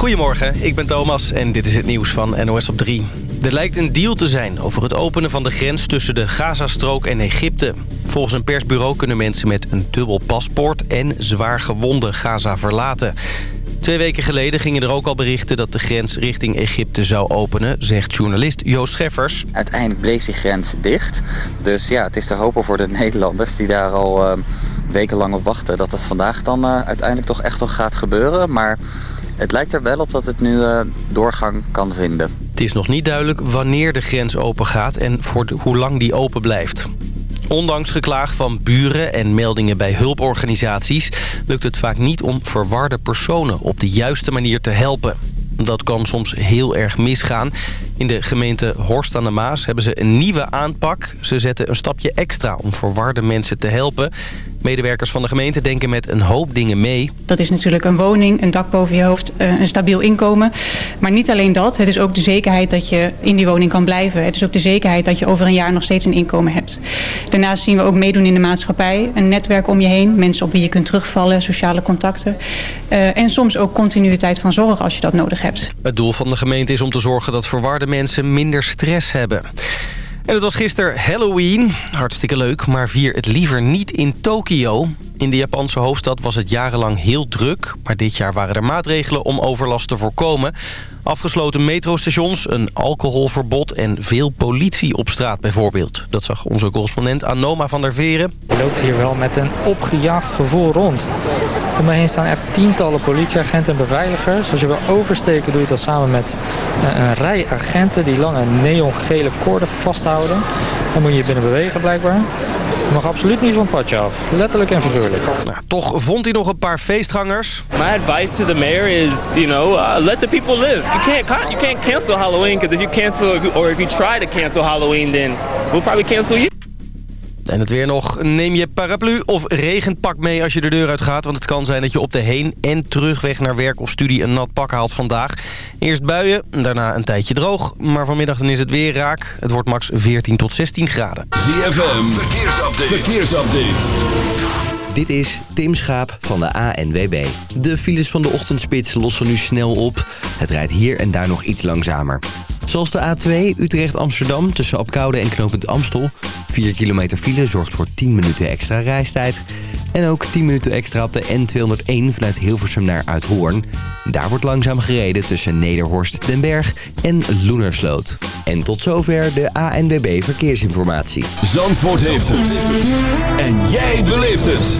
Goedemorgen, ik ben Thomas en dit is het nieuws van NOS op 3. Er lijkt een deal te zijn over het openen van de grens tussen de Gazastrook en Egypte. Volgens een persbureau kunnen mensen met een dubbel paspoort en zwaar gewonde Gaza verlaten. Twee weken geleden gingen er ook al berichten dat de grens richting Egypte zou openen, zegt journalist Joost Scheffers. Uiteindelijk bleef die grens dicht. Dus ja, het is te hopen voor de Nederlanders die daar al uh, wekenlang op wachten... dat het vandaag dan uh, uiteindelijk toch echt nog gaat gebeuren. Maar het lijkt er wel op dat het nu uh, doorgang kan vinden. Het is nog niet duidelijk wanneer de grens open gaat en voor hoe lang die open blijft. Ondanks geklaag van buren en meldingen bij hulporganisaties... lukt het vaak niet om verwarde personen op de juiste manier te helpen. Dat kan soms heel erg misgaan. In de gemeente Horst aan de Maas hebben ze een nieuwe aanpak. Ze zetten een stapje extra om verwarde mensen te helpen. Medewerkers van de gemeente denken met een hoop dingen mee. Dat is natuurlijk een woning, een dak boven je hoofd, een stabiel inkomen. Maar niet alleen dat, het is ook de zekerheid dat je in die woning kan blijven. Het is ook de zekerheid dat je over een jaar nog steeds een inkomen hebt. Daarnaast zien we ook meedoen in de maatschappij. Een netwerk om je heen, mensen op wie je kunt terugvallen, sociale contacten. Uh, en soms ook continuïteit van zorg als je dat nodig hebt. Het doel van de gemeente is om te zorgen dat verwarde mensen minder stress hebben. En het was gisteren Halloween. Hartstikke leuk, maar vier het liever niet in Tokio. In de Japanse hoofdstad was het jarenlang heel druk. Maar dit jaar waren er maatregelen om overlast te voorkomen. Afgesloten metrostations, een alcoholverbod en veel politie op straat bijvoorbeeld. Dat zag onze correspondent Anoma van der Veren. Je loopt hier wel met een opgejaagd gevoel rond. Om me heen staan echt tientallen politieagenten en beveiligers. Als je wil oversteken doe je dat samen met een rij agenten die lange neongele koorden vasthouden. Dan moet je je binnen bewegen blijkbaar. Mag absoluut niet van het padje af. Letterlijk en figuurlijk. Nou, toch vond hij nog een paar feestgangers. My advice to the mayor is, you know, uh, let the people live. You can't, you can't cancel Halloween because if you cancel or if you try to cancel Halloween, then we'll probably cancel you. En het weer nog. Neem je paraplu of regenpak mee als je de deur uit gaat. Want het kan zijn dat je op de heen- en terugweg naar werk of studie een nat pak haalt vandaag. Eerst buien, daarna een tijdje droog. Maar vanmiddag dan is het weer raak. Het wordt max 14 tot 16 graden. ZFM, verkeersupdate. verkeersupdate. Dit is Tim Schaap van de ANWB. De files van de ochtendspits lossen nu snel op. Het rijdt hier en daar nog iets langzamer. Zoals de A2 Utrecht-Amsterdam tussen Apkoude en knooppunt Amstel. 4 kilometer file zorgt voor 10 minuten extra reistijd. En ook 10 minuten extra op de N201 vanuit Hilversum naar Uithoorn. Daar wordt langzaam gereden tussen Nederhorst, Den Berg en Loenersloot. En tot zover de ANWB Verkeersinformatie. Zandvoort heeft het. En jij beleeft het.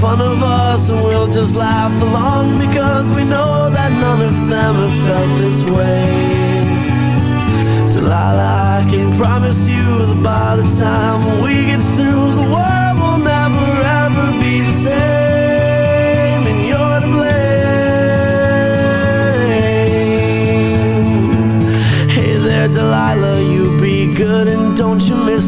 Fun of us, and we'll just laugh along because we know that none of them have felt this way. Delilah, I can promise you that by the time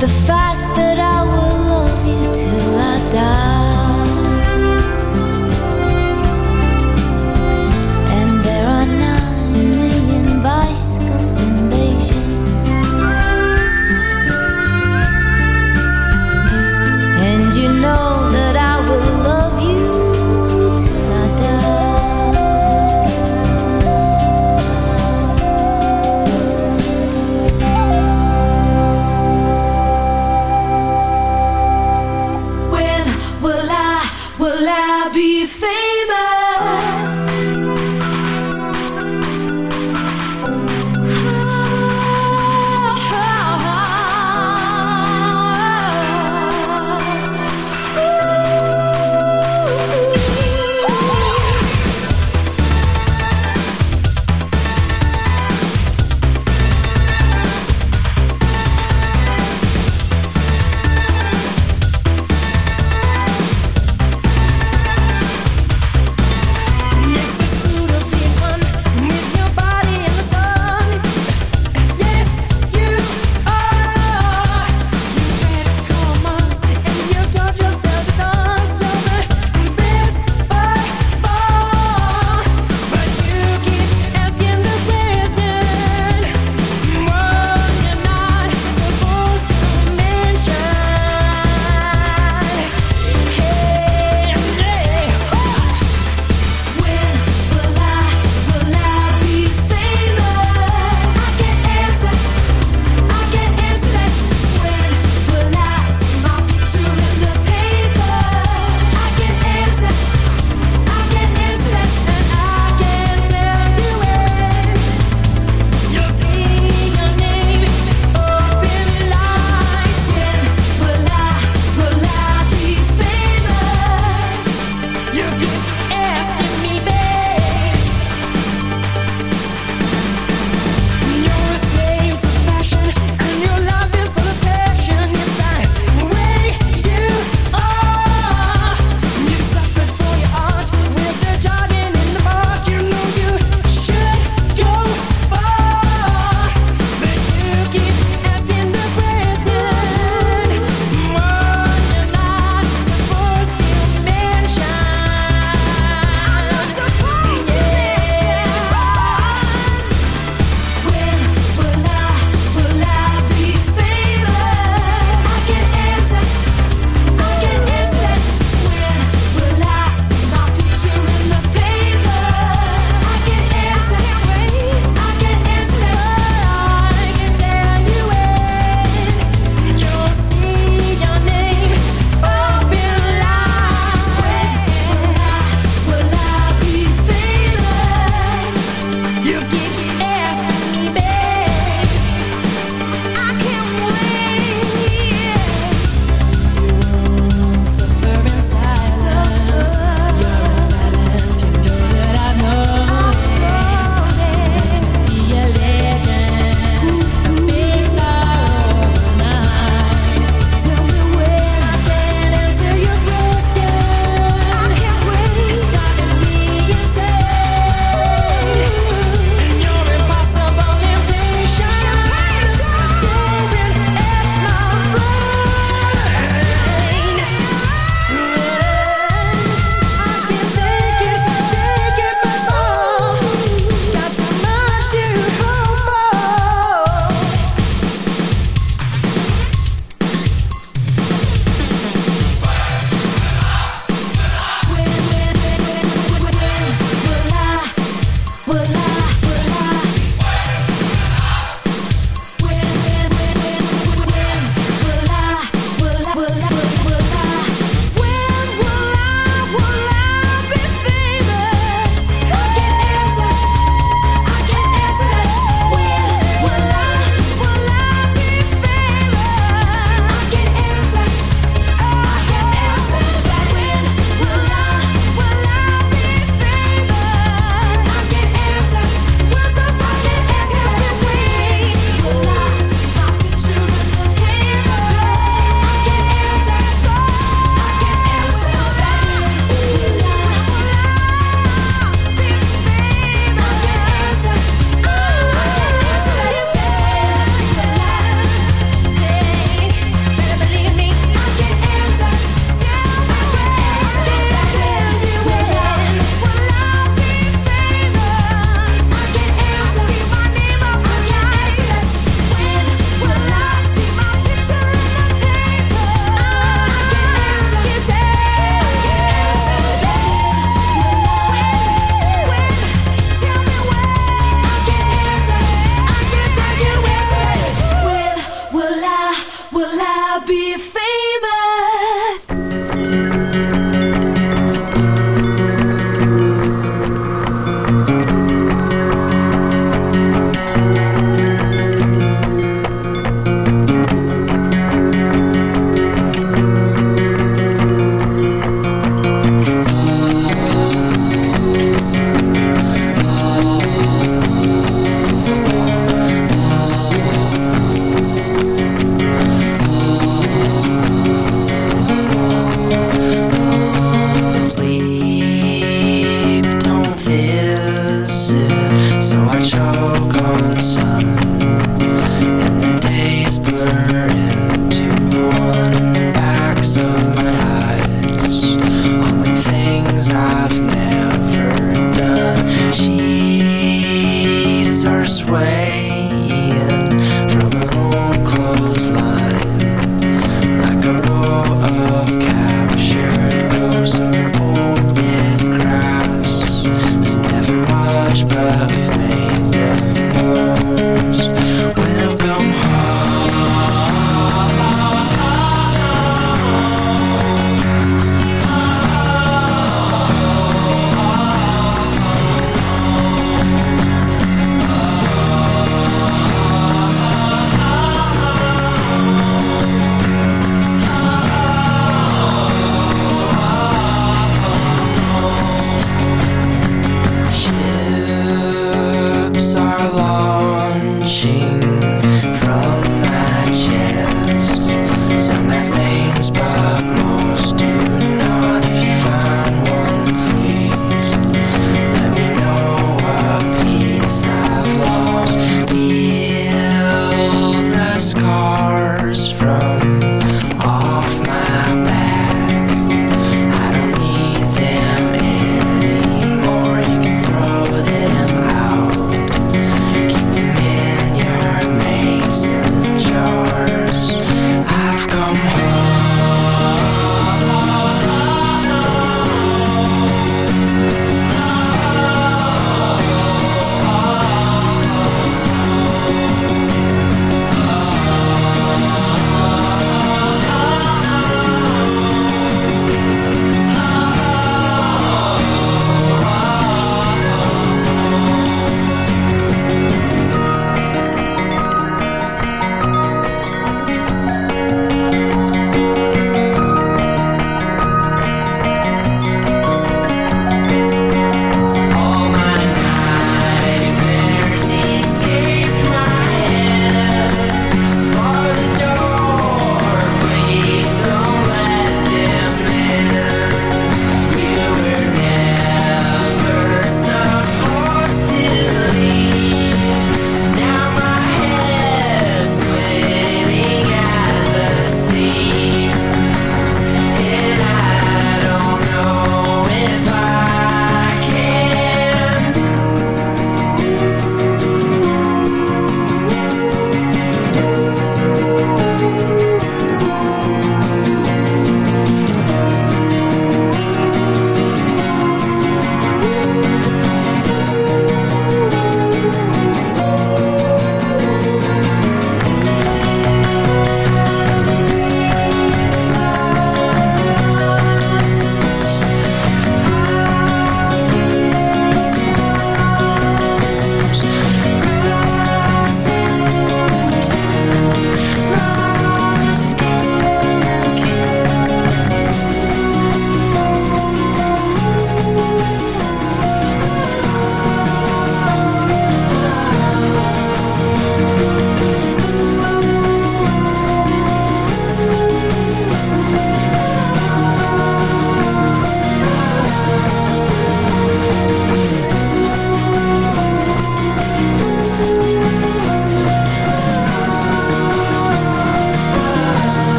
the fact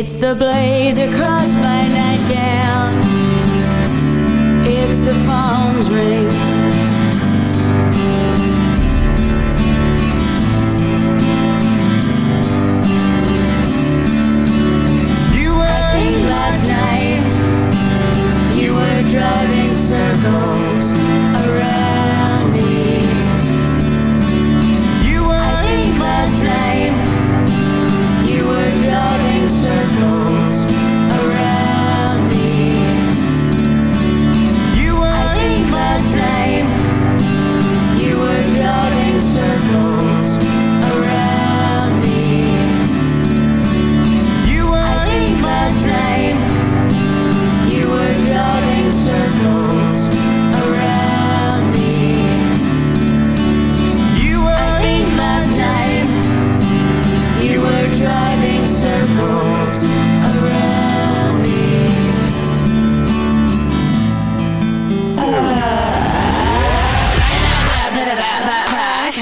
It's the blaze across my nightgown. It's the phone's ring. You were I think last night you were driving circles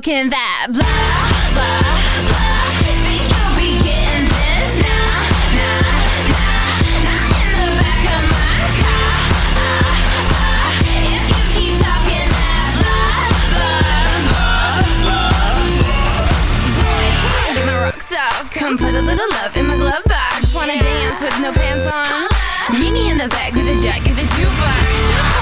can that blah, blah, blah Think you'll be getting this Nah, nah, nah Not in the back of my car If you keep talking that blah, blah, blah Boy, come on, get my rocks off Come put a little love in my glove box Wanna dance with no pants on Meet me in the back with a jack of the jukebox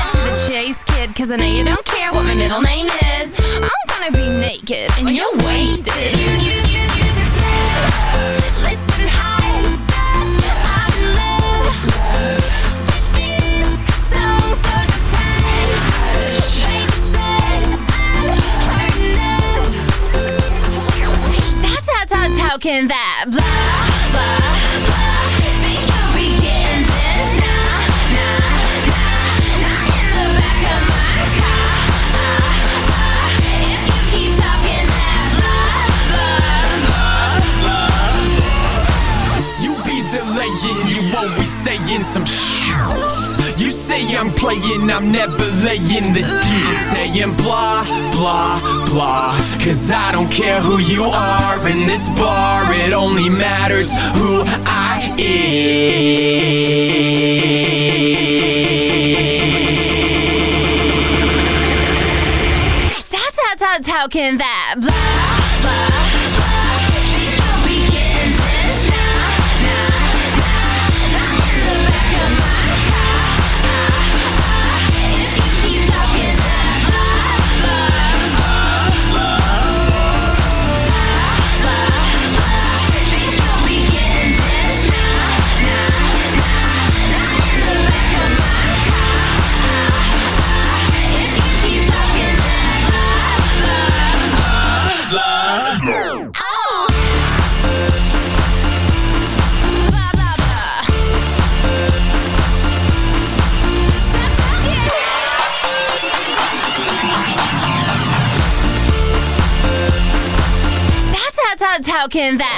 Cause I know you don't care what my middle name is. I'm gonna be naked and you're wasted. You, you, you, you Listen, hi, I'm in love with this song, so. How, how, how, how can that blah, blah, blah some shit. You say I'm playing, I'm never laying the deal. Saying blah, blah, blah. Cause I don't care who you are in this bar, it only matters who I how can that blah, blah, can that?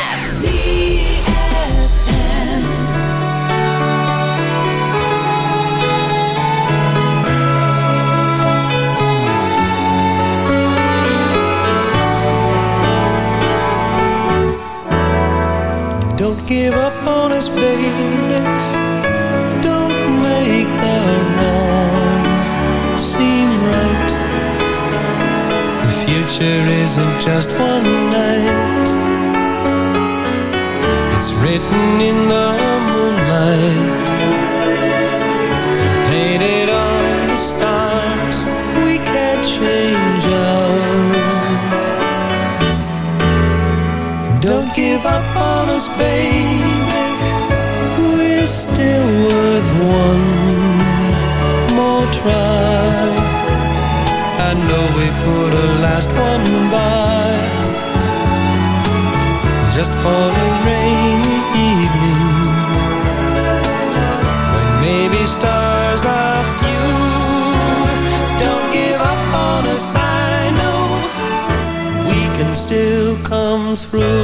Through.